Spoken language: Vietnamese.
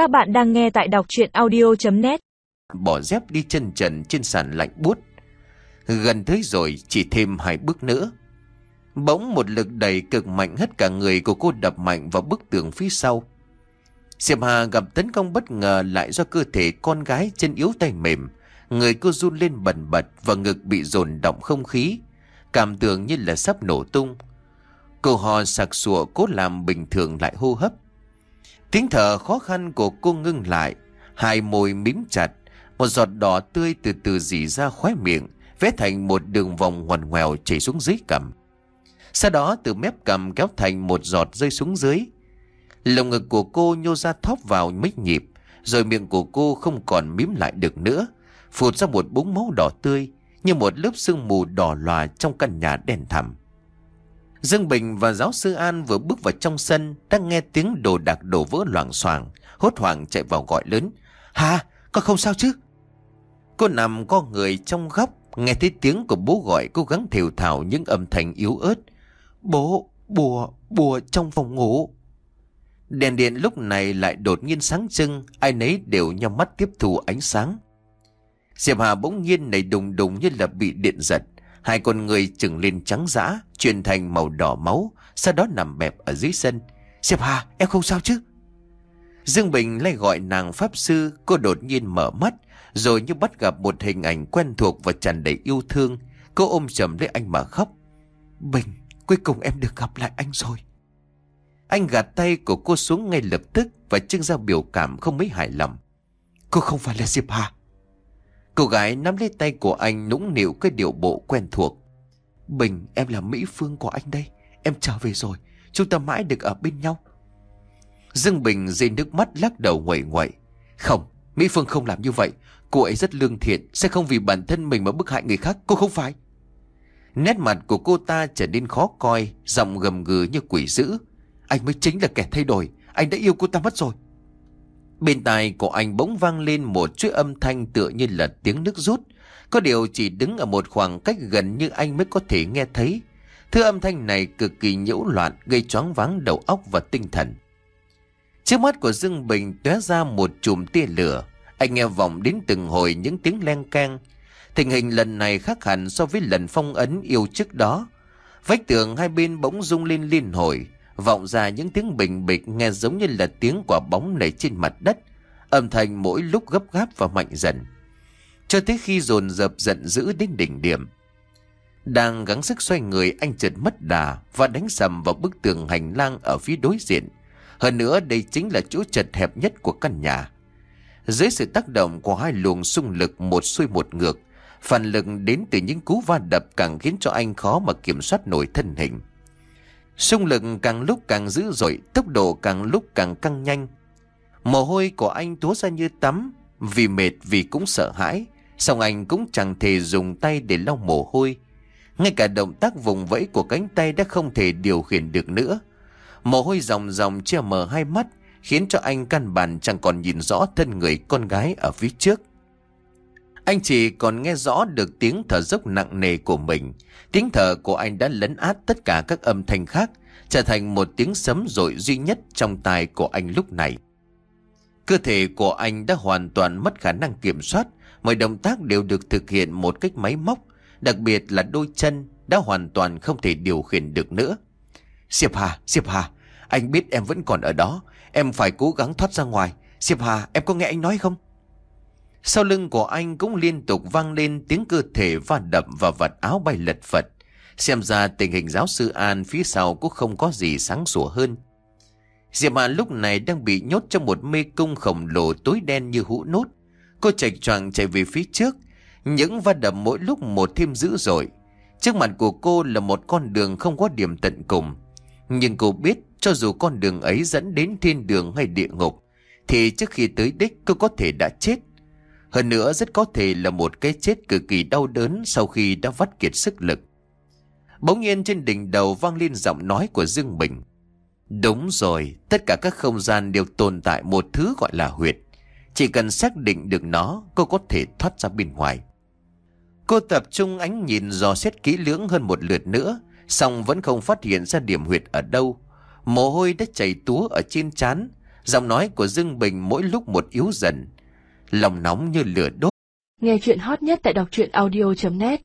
Các bạn đang nghe tại đọc chuyện audio.net Bỏ dép đi chân trần trên sàn lạnh bút Gần tới rồi, chỉ thêm hai bước nữa. Bỗng một lực đẩy cực mạnh hết cả người của cô đập mạnh vào bức tường phía sau. Diệp Hà gặp tấn công bất ngờ lại do cơ thể con gái chân yếu tay mềm. Người cô run lên bần bật và ngực bị dồn động không khí. Cảm tưởng như là sắp nổ tung. Cô hò sặc sụa cố làm bình thường lại hô hấp. Tiếng thở khó khăn của cô ngưng lại, Hai môi mím chặt, Một giọt đỏ tươi từ từ dì ra khóe miệng, Vẽ thành một đường vòng ngoằn ngoèo chảy xuống dưới cằm. Sau đó từ mép cằm kéo thành một giọt rơi xuống dưới. Lồng ngực của cô nhô ra thóp vào mít nhịp, Rồi miệng của cô không còn mím lại được nữa, Phụt ra một búng máu đỏ tươi, Như một lớp sương mù đỏ lòa trong căn nhà đen thẳm. Dương Bình và giáo sư An vừa bước vào trong sân đang nghe tiếng đồ đạc đổ vỡ loảng xoảng hốt hoảng chạy vào gọi lớn. Hà, con không sao chứ? Cô nằm có người trong góc, nghe thấy tiếng của bố gọi cố gắng thều thào những âm thanh yếu ớt. Bố, bùa, bùa trong phòng ngủ. Đèn điện lúc này lại đột nhiên sáng trưng, ai nấy đều nhắm mắt tiếp thu ánh sáng. Diệp Hà bỗng nhiên này đùng đùng như là bị điện giật. Hai con người trừng lên trắng dã, chuyển thành màu đỏ máu, sau đó nằm bẹp ở dưới sân. Diệp Hà, em không sao chứ? Dương Bình lấy gọi nàng Pháp Sư, cô đột nhiên mở mắt, rồi như bắt gặp một hình ảnh quen thuộc và tràn đầy yêu thương. Cô ôm chầm lấy anh mà khóc. Bình, cuối cùng em được gặp lại anh rồi. Anh gạt tay của cô xuống ngay lập tức và trưng ra biểu cảm không mấy hài lòng. Cô không phải là Diệp Hà. Cô gái nắm lấy tay của anh nũng nịu cái điệu bộ quen thuộc. Bình, em là Mỹ Phương của anh đây. Em trở về rồi. Chúng ta mãi được ở bên nhau. Dương Bình dây nước mắt lắc đầu nguậy nguậy. Không, Mỹ Phương không làm như vậy. Cô ấy rất lương thiện, sẽ không vì bản thân mình mà bức hại người khác. Cô không phải. Nét mặt của cô ta trở nên khó coi, giọng gầm gừ như quỷ dữ. Anh mới chính là kẻ thay đổi. Anh đã yêu cô ta mất rồi. Bên tai của anh bỗng vang lên một chuỗi âm thanh tựa như là tiếng nước rút. Có điều chỉ đứng ở một khoảng cách gần như anh mới có thể nghe thấy. Thứ âm thanh này cực kỳ nhiễu loạn, gây choáng váng đầu óc và tinh thần. Trước mắt của Dương Bình tóe ra một chùm tia lửa. Anh nghe vọng đến từng hồi những tiếng len keng. Tình hình lần này khác hẳn so với lần phong ấn yêu trước đó. Vách tường hai bên bỗng rung lên liên hồi, vọng ra những tiếng bình bịch nghe giống như là tiếng quả bóng nảy trên mặt đất, âm thanh mỗi lúc gấp gáp và mạnh dần. Cho tới khi dồn dập giận dữ đến đỉnh điểm. Đang gắng sức xoay người anh chợt mất đà và đánh sầm vào bức tường hành lang ở phía đối diện. Hơn nữa đây chính là chỗ chật hẹp nhất của căn nhà. Dưới sự tác động của hai luồng xung lực một xuôi một ngược, phản lực đến từ những cú va đập càng khiến cho anh khó mà kiểm soát nổi thân hình. Xung lực càng lúc càng dữ dội, tốc độ càng lúc càng căng nhanh. Mồ hôi của anh túa ra như tắm, vì mệt vì cũng sợ hãi, song anh cũng chẳng thể dùng tay để lau mồ hôi. Ngay cả động tác vùng vẫy của cánh tay đã không thể điều khiển được nữa. Mồ hôi ròng ròng che mờ hai mắt, khiến cho anh căn bản chẳng còn nhìn rõ thân người con gái ở phía trước. Anh chỉ còn nghe rõ được tiếng thở dốc nặng nề của mình. Tiếng thở của anh đã lấn át tất cả các âm thanh khác, trở thành một tiếng sấm rội duy nhất trong tai của anh lúc này. Cơ thể của anh đã hoàn toàn mất khả năng kiểm soát, mọi động tác đều được thực hiện một cách máy móc, đặc biệt là đôi chân đã hoàn toàn không thể điều khiển được nữa. Diệp Hà, Diệp Hà, anh biết em vẫn còn ở đó, em phải cố gắng thoát ra ngoài. Diệp Hà, em có nghe anh nói không? Sau lưng của anh cũng liên tục vang lên tiếng cơ thể va đập và vật áo bay lật phật. Xem ra tình hình giáo sư An phía sau cũng không có gì sáng sủa hơn. Diệp An lúc này đang bị nhốt trong một mê cung khổng lồ tối đen như hũ nốt. Cô chạy choàng chạy về phía trước. Những va đập mỗi lúc một thêm dữ dội. Trước mặt của cô là một con đường không có điểm tận cùng. Nhưng cô biết cho dù con đường ấy dẫn đến thiên đường hay địa ngục, thì trước khi tới đích cô có thể đã chết. Hơn nữa rất có thể là một cái chết cực kỳ đau đớn sau khi đã vắt kiệt sức lực. Bỗng nhiên trên đỉnh đầu vang lên giọng nói của Dương Bình. Đúng rồi, tất cả các không gian đều tồn tại một thứ gọi là huyệt. Chỉ cần xác định được nó, cô có thể thoát ra bên ngoài. Cô tập trung ánh nhìn dò xét kỹ lưỡng hơn một lượt nữa, song vẫn không phát hiện ra điểm huyệt ở đâu. Mồ hôi đã chảy túa ở trên trán, Giọng nói của Dương Bình mỗi lúc một yếu dần. Lòng nóng như lửa đốt. Nghe chuyện hot nhất tại đọc truyện audio.net